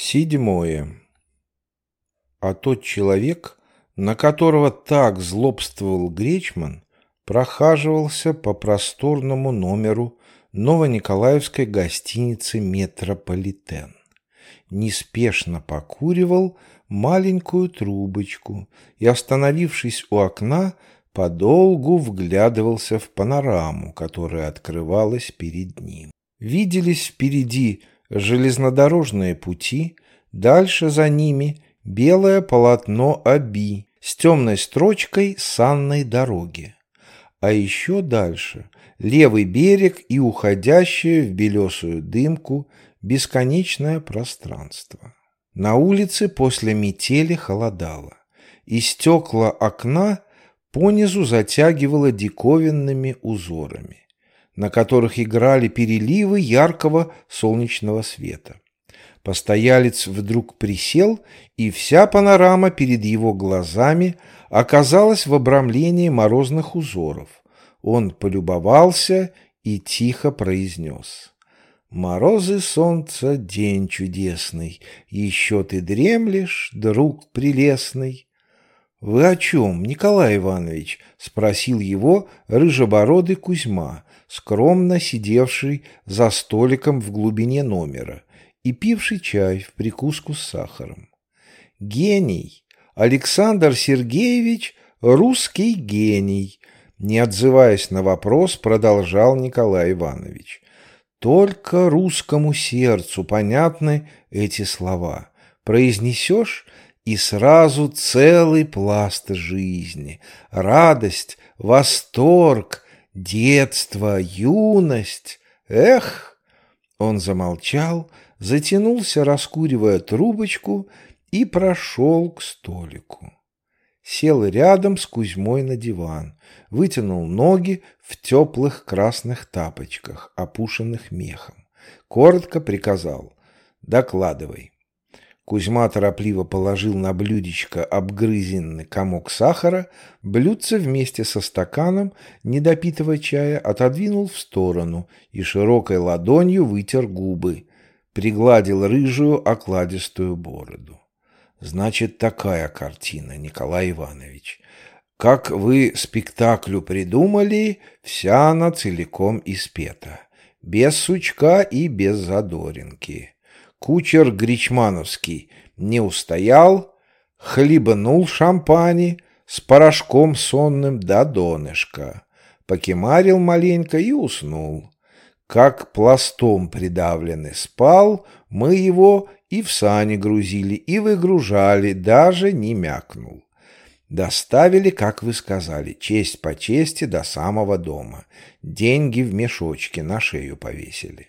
Седьмое. А тот человек, на которого так злобствовал Гречман, прохаживался по просторному номеру Новониколаевской гостиницы «Метрополитен». Неспешно покуривал маленькую трубочку и, остановившись у окна, подолгу вглядывался в панораму, которая открывалась перед ним. Виделись впереди железнодорожные пути, дальше за ними белое полотно Аби с темной строчкой санной дороги. А еще дальше левый берег и уходящее в белесую дымку бесконечное пространство. На улице после метели холодало, и стекла окна понизу затягивало диковинными узорами на которых играли переливы яркого солнечного света. Постоялец вдруг присел, и вся панорама перед его глазами оказалась в обрамлении морозных узоров. Он полюбовался и тихо произнес. «Морозы солнца, день чудесный, еще ты дремлешь, друг прелестный». «Вы о чем, Николай Иванович?» — спросил его рыжебородый Кузьма, скромно сидевший за столиком в глубине номера и пивший чай в прикуску с сахаром. Гений! Александр Сергеевич – русский гений! Не отзываясь на вопрос, продолжал Николай Иванович. Только русскому сердцу понятны эти слова. Произнесешь – и сразу целый пласт жизни, радость, восторг, Детство, юность. Эх! Он замолчал, затянулся, раскуривая трубочку, и прошел к столику. Сел рядом с Кузьмой на диван, вытянул ноги в теплых красных тапочках, опушенных мехом. Коротко приказал «Докладывай». Кузьма торопливо положил на блюдечко обгрызенный комок сахара, блюдце вместе со стаканом недопитого чая отодвинул в сторону и широкой ладонью вытер губы, пригладил рыжую окладистую бороду. Значит, такая картина, Николай Иванович. Как вы спектаклю придумали, вся она целиком испета. Без сучка и без задоринки. Кучер Гречмановский не устоял, хлебнул шампани с порошком сонным до донышка, покемарил маленько и уснул. Как пластом придавленный спал, мы его и в сани грузили, и выгружали, даже не мякнул. Доставили, как вы сказали, честь по чести до самого дома. Деньги в мешочке на шею повесили.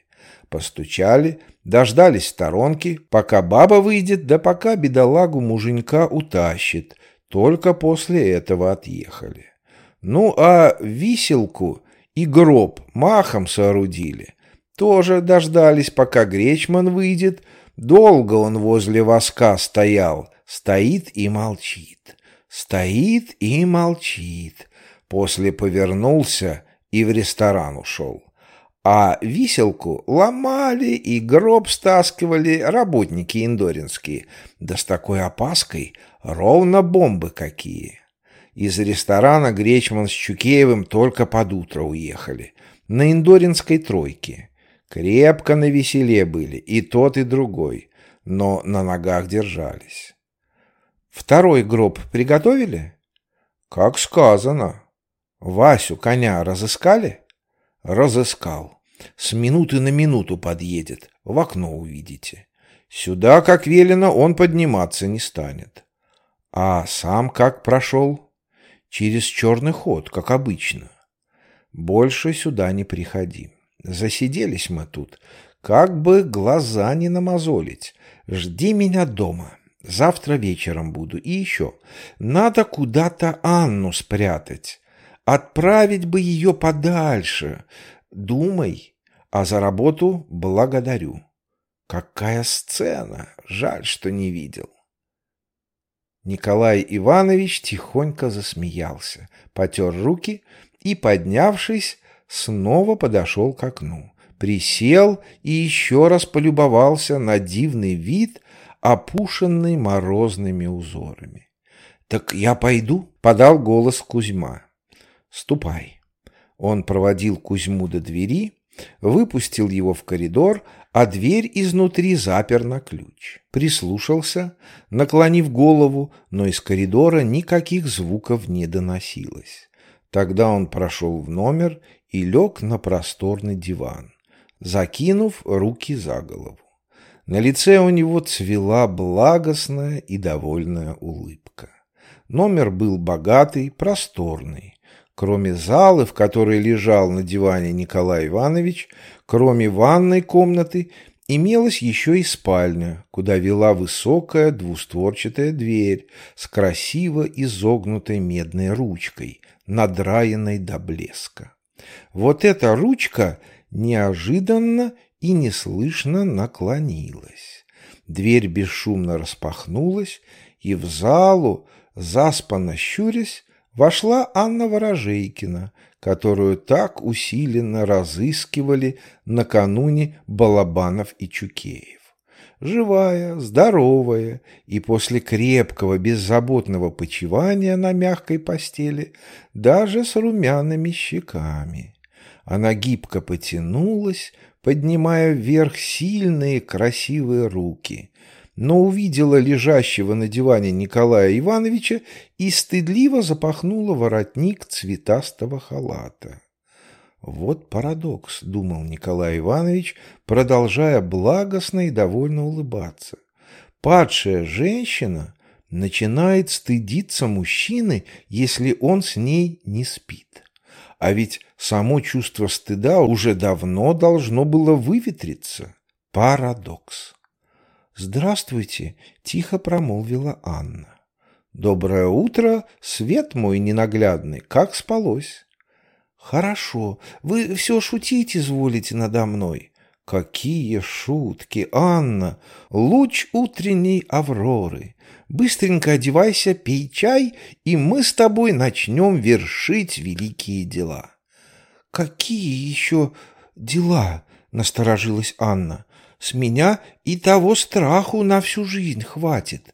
Постучали, дождались сторонки, пока баба выйдет, да пока бедолагу муженька утащит. Только после этого отъехали. Ну, а виселку и гроб махом соорудили. Тоже дождались, пока Гречман выйдет. Долго он возле воска стоял, стоит и молчит. Стоит и молчит. После повернулся и в ресторан ушел а виселку ломали и гроб стаскивали работники индоринские, да с такой опаской ровно бомбы какие. Из ресторана Гречман с Чукеевым только под утро уехали, на индоринской тройке. Крепко на веселе были и тот, и другой, но на ногах держались. Второй гроб приготовили? Как сказано. Васю коня разыскали? Разыскал. С минуты на минуту подъедет. В окно увидите. Сюда, как велено, он подниматься не станет. А сам как прошел? Через черный ход, как обычно. Больше сюда не приходи. Засиделись мы тут. Как бы глаза не намазолить. Жди меня дома. Завтра вечером буду. И еще. Надо куда-то Анну спрятать. Отправить бы ее подальше. Думай, а за работу благодарю. Какая сцена! Жаль, что не видел. Николай Иванович тихонько засмеялся, потер руки и, поднявшись, снова подошел к окну, присел и еще раз полюбовался на дивный вид, опушенный морозными узорами. «Так я пойду?» — подал голос Кузьма. «Ступай». Он проводил Кузьму до двери, выпустил его в коридор, а дверь изнутри запер на ключ. Прислушался, наклонив голову, но из коридора никаких звуков не доносилось. Тогда он прошел в номер и лег на просторный диван, закинув руки за голову. На лице у него цвела благостная и довольная улыбка. Номер был богатый, просторный. Кроме залы, в которой лежал на диване Николай Иванович, кроме ванной комнаты, имелась еще и спальня, куда вела высокая двустворчатая дверь с красиво изогнутой медной ручкой, надраенной до блеска. Вот эта ручка неожиданно и неслышно наклонилась. Дверь бесшумно распахнулась, и в залу, заспанно щурясь, вошла Анна Ворожейкина, которую так усиленно разыскивали накануне Балабанов и Чукеев. Живая, здоровая и после крепкого, беззаботного почивания на мягкой постели, даже с румяными щеками. Она гибко потянулась, поднимая вверх сильные красивые руки, но увидела лежащего на диване Николая Ивановича и стыдливо запахнула воротник цветастого халата. Вот парадокс, думал Николай Иванович, продолжая благостно и довольно улыбаться. Падшая женщина начинает стыдиться мужчины, если он с ней не спит. А ведь само чувство стыда уже давно должно было выветриться. Парадокс. «Здравствуйте», — тихо промолвила Анна. «Доброе утро, свет мой ненаглядный, как спалось?» «Хорошо, вы все шутить изволите надо мной». «Какие шутки, Анна! Луч утренней авроры! Быстренько одевайся, пей чай, и мы с тобой начнем вершить великие дела». «Какие еще дела?» — насторожилась Анна. С меня и того страху на всю жизнь хватит.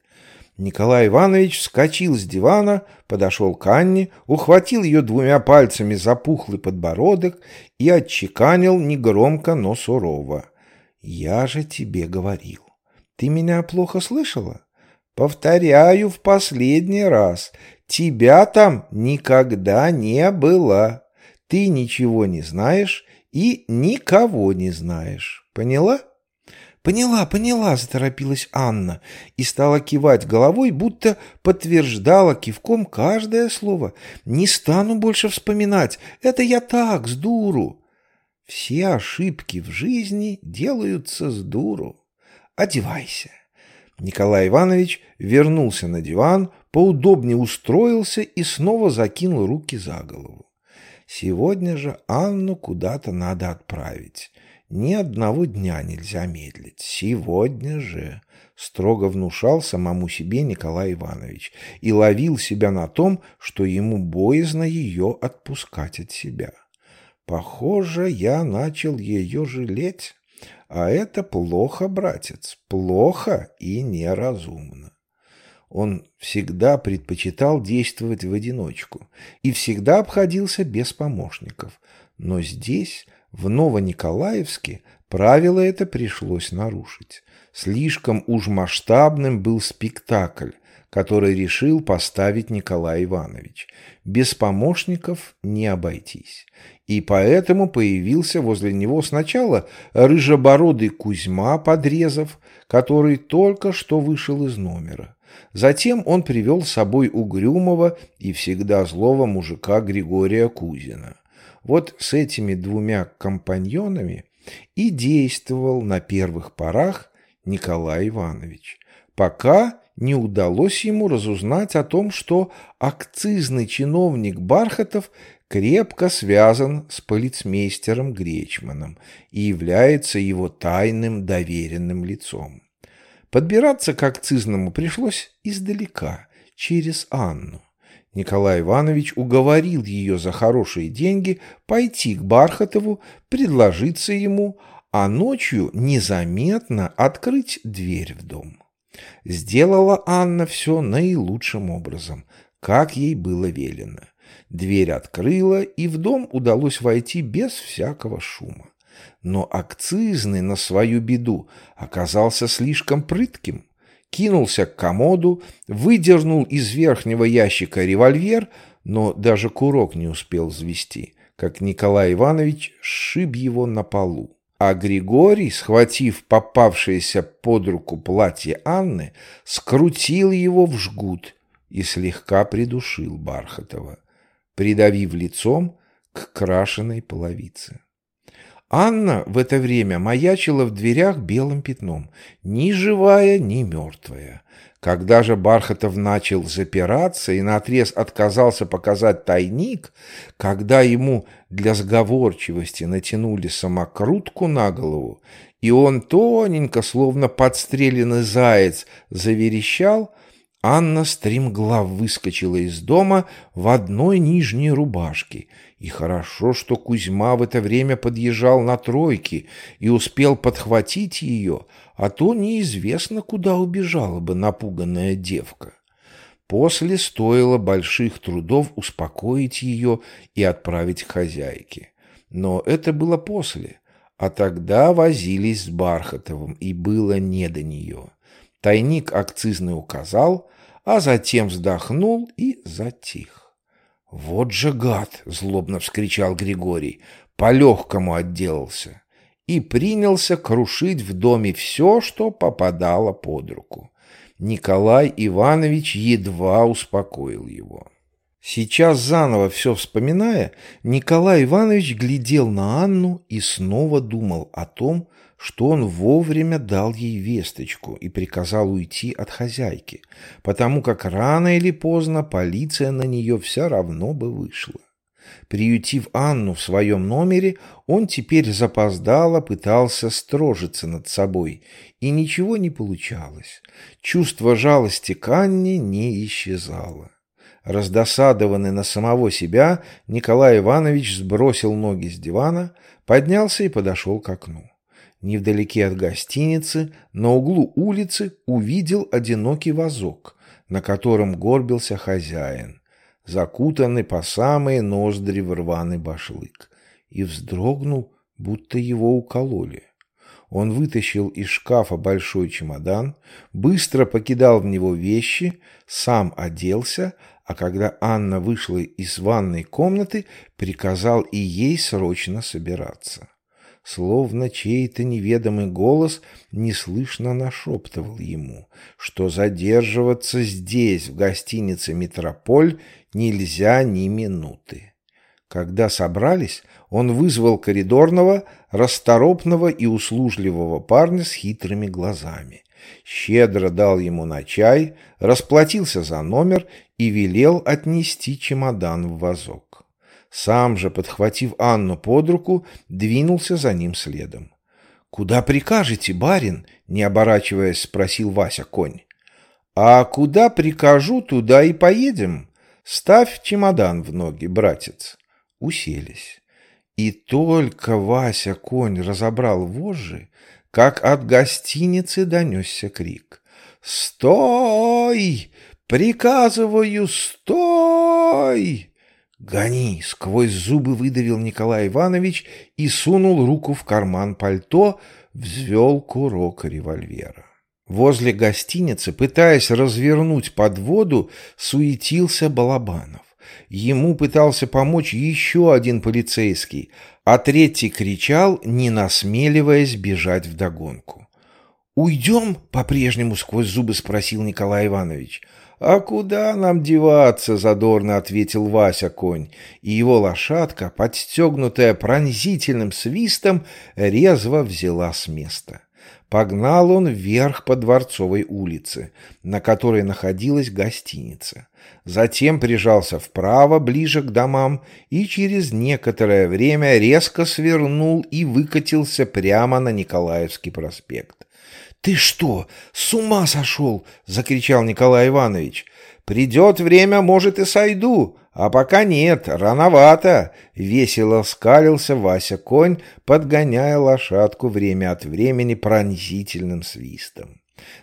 Николай Иванович вскочил с дивана, подошел к Анне, ухватил ее двумя пальцами за пухлый подбородок и отчеканил негромко, но сурово. «Я же тебе говорил. Ты меня плохо слышала? Повторяю в последний раз. Тебя там никогда не было. Ты ничего не знаешь и никого не знаешь. Поняла?» «Поняла, поняла», — заторопилась Анна и стала кивать головой, будто подтверждала кивком каждое слово. «Не стану больше вспоминать. Это я так, с дуру». Все ошибки в жизни делаются с дуру. Одевайся. Николай Иванович вернулся на диван, поудобнее устроился и снова закинул руки за голову. Сегодня же Анну куда-то надо отправить. Ни одного дня нельзя медлить. Сегодня же строго внушал самому себе Николай Иванович и ловил себя на том, что ему боязно ее отпускать от себя. Похоже, я начал ее жалеть, а это плохо, братец, плохо и неразумно. Он всегда предпочитал действовать в одиночку и всегда обходился без помощников, но здесь в Новониколаевске правило это пришлось нарушить. Слишком уж масштабным был спектакль, который решил поставить Николай Иванович. Без помощников не обойтись. И поэтому появился возле него сначала рыжебородый Кузьма Подрезов, который только что вышел из номера. Затем он привел с собой угрюмого и всегда злого мужика Григория Кузина. Вот с этими двумя компаньонами и действовал на первых порах Николай Иванович, пока не удалось ему разузнать о том, что акцизный чиновник Бархатов крепко связан с полицмейстером Гречманом и является его тайным доверенным лицом. Подбираться к акцизному пришлось издалека, через Анну. Николай Иванович уговорил ее за хорошие деньги пойти к Бархатову, предложиться ему, а ночью незаметно открыть дверь в дом. Сделала Анна все наилучшим образом, как ей было велено. Дверь открыла, и в дом удалось войти без всякого шума. Но акцизный на свою беду оказался слишком прытким. Кинулся к комоду, выдернул из верхнего ящика револьвер, но даже курок не успел взвести, как Николай Иванович сшиб его на полу. А Григорий, схватив попавшееся под руку платье Анны, скрутил его в жгут и слегка придушил Бархатова, придавив лицом к крашеной половице. Анна в это время маячила в дверях белым пятном, ни живая, ни мертвая. Когда же Бархатов начал запираться и наотрез отказался показать тайник, когда ему для сговорчивости натянули самокрутку на голову, и он тоненько, словно подстреленный заяц, заверещал, Анна стремглав выскочила из дома в одной нижней рубашке. И хорошо, что Кузьма в это время подъезжал на тройке и успел подхватить ее, а то неизвестно, куда убежала бы напуганная девка. После стоило больших трудов успокоить ее и отправить к хозяйке. Но это было после, а тогда возились с Бархатовым, и было не до нее. Тайник акцизный указал, а затем вздохнул и затих. «Вот же гад!» — злобно вскричал Григорий. «По-легкому отделался» и принялся крушить в доме все, что попадало под руку. Николай Иванович едва успокоил его. Сейчас, заново все вспоминая, Николай Иванович глядел на Анну и снова думал о том, что он вовремя дал ей весточку и приказал уйти от хозяйки, потому как рано или поздно полиция на нее все равно бы вышла. Приютив Анну в своем номере, он теперь запоздало пытался строжиться над собой, и ничего не получалось. Чувство жалости к Анне не исчезало. Раздосадованный на самого себя, Николай Иванович сбросил ноги с дивана, поднялся и подошел к окну. Невдалеке от гостиницы, на углу улицы, увидел одинокий вазок, на котором горбился хозяин, закутанный по самые ноздри в рваный башлык, и вздрогнул, будто его укололи. Он вытащил из шкафа большой чемодан, быстро покидал в него вещи, сам оделся, а когда Анна вышла из ванной комнаты, приказал и ей срочно собираться словно чей-то неведомый голос неслышно нашептывал ему, что задерживаться здесь, в гостинице «Метрополь», нельзя ни минуты. Когда собрались, он вызвал коридорного, расторопного и услужливого парня с хитрыми глазами. Щедро дал ему на чай, расплатился за номер и велел отнести чемодан в вазок. Сам же, подхватив Анну под руку, двинулся за ним следом. «Куда прикажете, барин?» — не оборачиваясь, спросил Вася конь. «А куда прикажу, туда и поедем. Ставь чемодан в ноги, братец». Уселись. И только Вася конь разобрал вожжи, как от гостиницы донесся крик. «Стой! Приказываю, стой!» «Гони!» — сквозь зубы выдавил Николай Иванович и сунул руку в карман пальто, взвел курок револьвера. Возле гостиницы, пытаясь развернуть подводу, суетился Балабанов. Ему пытался помочь еще один полицейский, а третий кричал, не насмеливаясь бежать вдогонку. «Уйдем?» — по-прежнему сквозь зубы спросил Николай Иванович. «А куда нам деваться?» — задорно ответил Вася конь, и его лошадка, подстегнутая пронзительным свистом, резво взяла с места. Погнал он вверх по Дворцовой улице, на которой находилась гостиница. Затем прижался вправо, ближе к домам, и через некоторое время резко свернул и выкатился прямо на Николаевский проспект. «Ты что, с ума сошел?» — закричал Николай Иванович. «Придет время, может, и сойду, а пока нет, рановато!» — весело скалился Вася конь, подгоняя лошадку время от времени пронзительным свистом.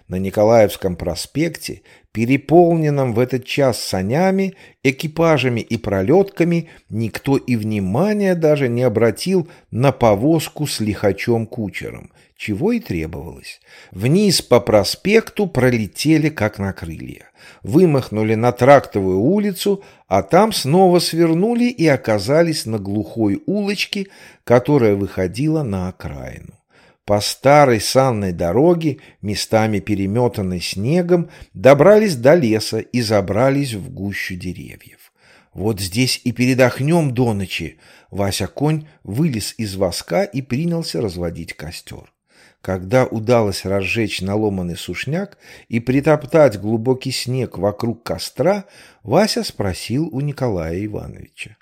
На Николаевском проспекте, переполненном в этот час санями, экипажами и пролетками, никто и внимания даже не обратил на повозку с лихачом-кучером, чего и требовалось. Вниз по проспекту пролетели, как на крылья. Вымахнули на трактовую улицу, а там снова свернули и оказались на глухой улочке, которая выходила на окраину. По старой санной дороге, местами переметанной снегом, добрались до леса и забрались в гущу деревьев. Вот здесь и передохнем до ночи. Вася конь вылез из воска и принялся разводить костер. Когда удалось разжечь наломанный сушняк и притоптать глубокий снег вокруг костра, Вася спросил у Николая Ивановича.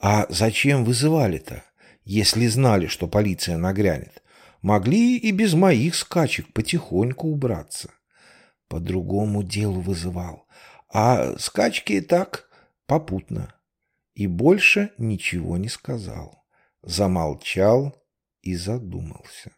«А зачем вызывали-то, если знали, что полиция нагрянет? Могли и без моих скачек потихоньку убраться. По другому делу вызывал. А скачки так попутно. И больше ничего не сказал. Замолчал и задумался.